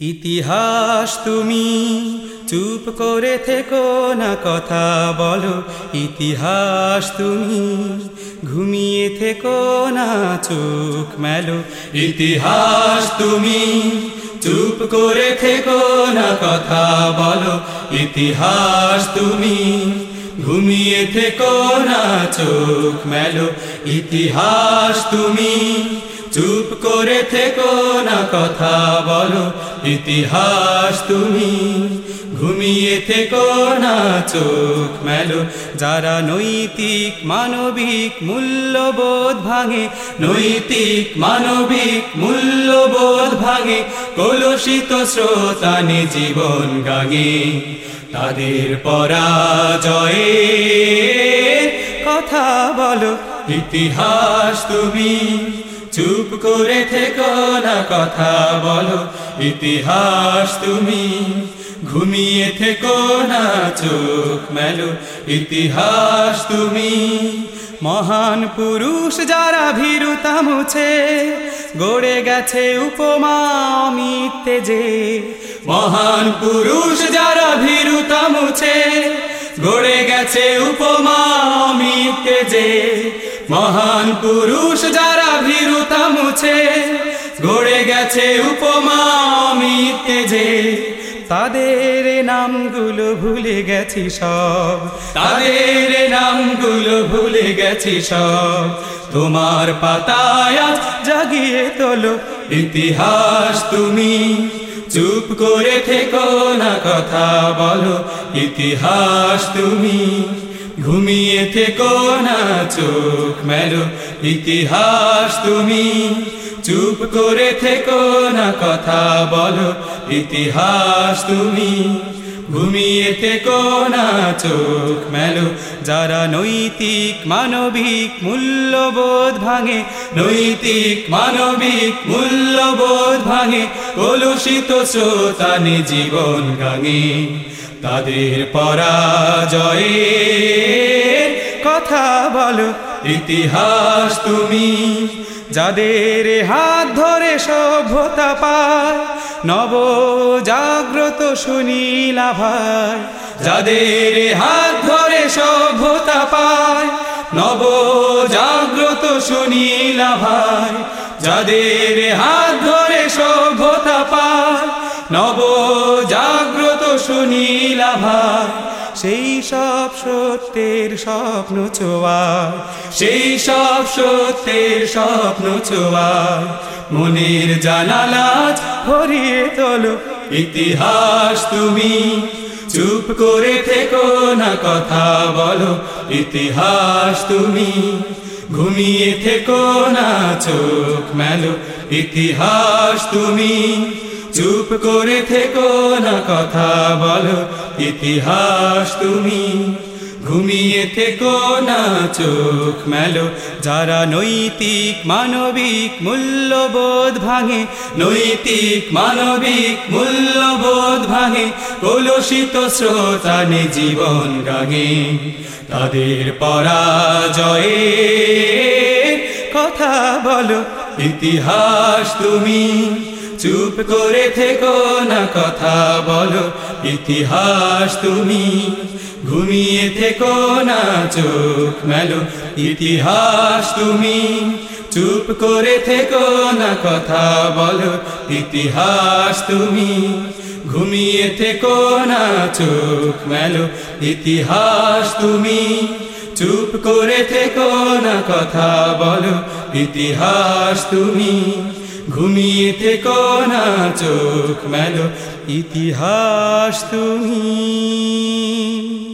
ইতিহাস তুমি, চুপ করে থেকো না কথা বলো। ইতিহাস তুমি, ঘুমিয়ে থেকো না চোখ মেলো। ইতিহাস তুমি, চুপ করে থেকো না কথা বলো। ইতিহাস তুমি, ঘুমিয়ে থেকো না চোখ মেলো। ইতিহাস তুমি চুপ করে থেকো না, কথা বলো। ইতিহাস তুমি, ঘুমিয়ে থেকো না, চোখ মেলো। যারা নৈতিক, মানবিক, মূল্যবোধ ভাঙে, নৈতিক, মানবিক, মূল্যবোধ ভাঙে, কলুষিত স্রোতানে জীবন গাঙে। তাদের পরাজয়ে কথা বলো, ইতিহাস তুমি। চুপ করে থেকো না, কথা বলো। ইতিহাস তুমি, ঘুমিয়ে থেকো না, চোখ মেলো। ইতিহাস তুমি, মহান পুরুষ যারা ভীরুতা মুছে, গড়ে গেছে উপমা মিথ্যে যে। মহান পুরুষ যারা ভীরুতা মুছে, গড়ে গেছে উপমা মিথ্যে যে। মহান পুরুষ যারা ভীরুতা মুছে, গড়ে গেছে উপমা মিথ্যে যে। তাদের নামগুলো ভুলে গেছি সব। তাদের নামগুলো ভুলে গেছি সব। তোমার পাতায় জাগিয়ে তোলো ইতিহাস তুমি। চুপ করে থেকো না কথা বলো ইতিহাস তুমি। ঘুমিয়ে থেকো না, চোখ মেলো। ইতিহাস তুমি, চুপ করে থেকো না, কথা বলো। ইতিহাস তুমি, ঘুমিয়ে থেকো না, চোখ মেলো। যারা নৈতিক, মানবিক, মূল্যবোধ ভাঙে, নৈতিক, মানবিক, মূল্যবোধ ভাঙে, কলুষিত শ্রোতানে জীবন গাঙে। তাদের পরাজয়ে কথা বলো। ইতিহাস তুমি, যাদের হাত ধরে সভ্যতা পায় নব জাগ্রত সুনীলা ভাই যাদের হাত ধরে সভ্যতা পায় নব জাগ্রত সুনীলা ভাই যাদের হাত ধরে সভ্যতা পায় নব জাগ্রত সুনীলা ভাই সেই সব সত্যের স্বপ্ন ছোয়ায়। সেই সব সত্যের স্বপ্ন ছোয়ায়। মনের জানালাজ ভরিয়ে তোলো। ইতিহাস তুমি চুপ করে থেকো না, কথা বলো। ইতিহাস তুমি ঘুমিয়ে থেকো না, চোখ মেলো। ইতিহাস তুমি চুপ করে থেকো না কথা বলো, ইতিহাস তুমি। ঘুমিয়ে থেকো না, চোখ মেলো, যারা নৈতিক, মানবিক, মূল্যবোধ ভাঙে, নৈতিক, মানবিক, মূল্যবোধ ভাঙে, কলুষিত স্রোতানে জীবন গাঙে। তাদের পরাজয়ে কথা বলো, ইতিহাস তুমি। চুপ করে থেকো না কথা বলো। ইতিহাস তুমি, ঘুমিয়ে থেকো না চোখ মেলো। ইতিহাস তুমি, চুপ করে থেকো না কথা বলো। ইতিহাস তুমি, ঘুমিয়ে থেকো না চোখ মেলো। ইতিহাস তুমি, চুপ করে থেকো না কথা বলো। ইতিহাস তুমি ঘুমিয়ে থেকো না চোখ মেলো ইতিহাস তুমি।